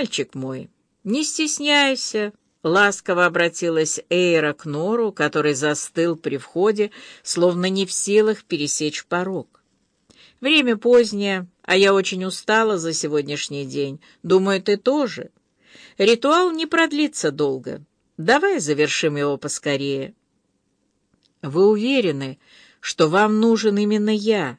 «Мальчик мой, не стесняйся», — ласково обратилась Эйра к Нору, который застыл при входе, словно не в силах пересечь порог. «Время позднее, а я очень устала за сегодняшний день. Думаю, ты тоже. Ритуал не продлится долго. Давай завершим его поскорее». «Вы уверены, что вам нужен именно я?»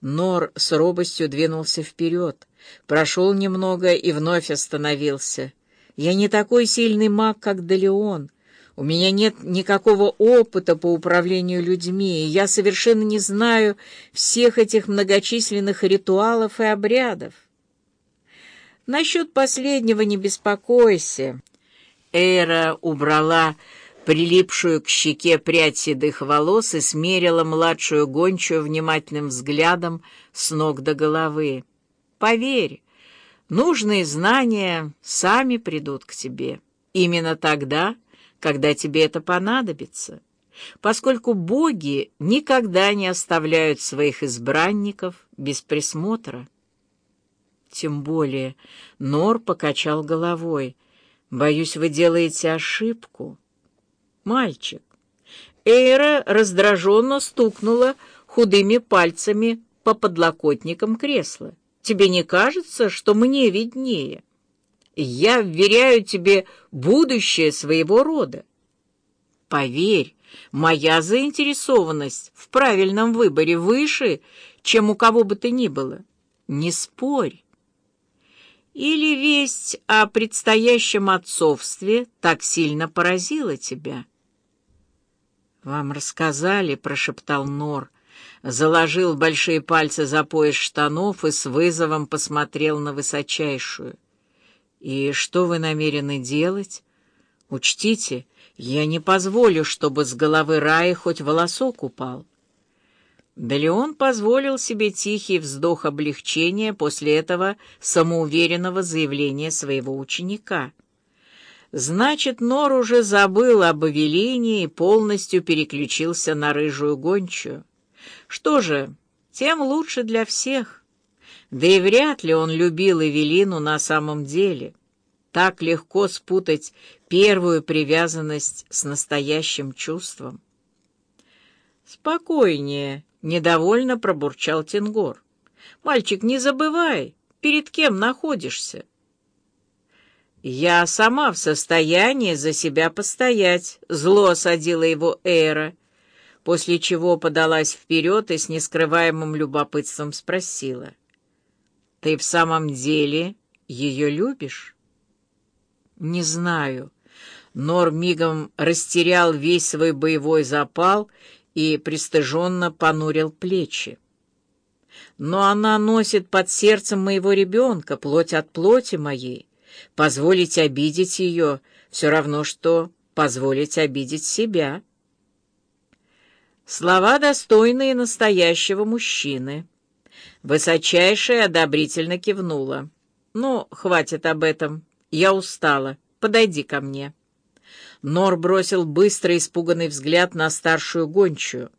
Нор с робостью двинулся вперед, прошел немного и вновь остановился. «Я не такой сильный маг, как Далеон. У меня нет никакого опыта по управлению людьми, и я совершенно не знаю всех этих многочисленных ритуалов и обрядов». «Насчет последнего не беспокойся». Эра убрала прилипшую к щеке прядь седых волос и смерила младшую гончую внимательным взглядом с ног до головы. «Поверь, нужные знания сами придут к тебе. Именно тогда, когда тебе это понадобится» поскольку боги никогда не оставляют своих избранников без присмотра. Тем более Нор покачал головой. «Боюсь, вы делаете ошибку» мальчик. Эйра раздраженно стукнула худыми пальцами по подлокотникам кресла. «Тебе не кажется, что мне виднее? Я вверяю тебе будущее своего рода. Поверь, моя заинтересованность в правильном выборе выше, чем у кого бы то ни было. Не спорь». Или весть о предстоящем отцовстве так сильно поразила тебя? «Вам рассказали?» — прошептал Нор. Заложил большие пальцы за пояс штанов и с вызовом посмотрел на высочайшую. «И что вы намерены делать? Учтите, я не позволю, чтобы с головы Раи хоть волосок упал». Да Леон позволил себе тихий вздох облегчения после этого самоуверенного заявления своего ученика — Значит, Нор уже забыл об Эвелине и полностью переключился на рыжую гончую. Что же, тем лучше для всех. Да и вряд ли он любил Эвелину на самом деле. Так легко спутать первую привязанность с настоящим чувством. «Спокойнее», — недовольно пробурчал Тенгор. «Мальчик, не забывай, перед кем находишься». «Я сама в состоянии за себя постоять», — зло осадила его Эра, после чего подалась вперед и с нескрываемым любопытством спросила. «Ты в самом деле ее любишь?» «Не знаю». Нор мигом растерял весь свой боевой запал и пристыженно понурил плечи. «Но она носит под сердцем моего ребенка, плоть от плоти моей». Позволить обидеть ее — все равно, что позволить обидеть себя. Слова, достойные настоящего мужчины. Высочайшая одобрительно кивнула. «Ну, хватит об этом. Я устала. Подойди ко мне». Нор бросил быстрый испуганный взгляд на старшую гончую.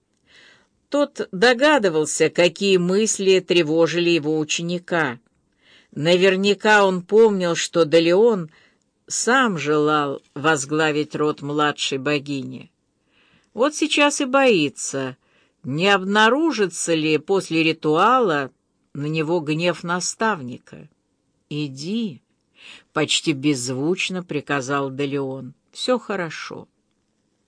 Тот догадывался, какие мысли тревожили его ученика — Наверняка он помнил, что Далеон сам желал возглавить род младшей богини. Вот сейчас и боится, не обнаружится ли после ритуала на него гнев наставника. «Иди», — почти беззвучно приказал Далеон, — «все хорошо».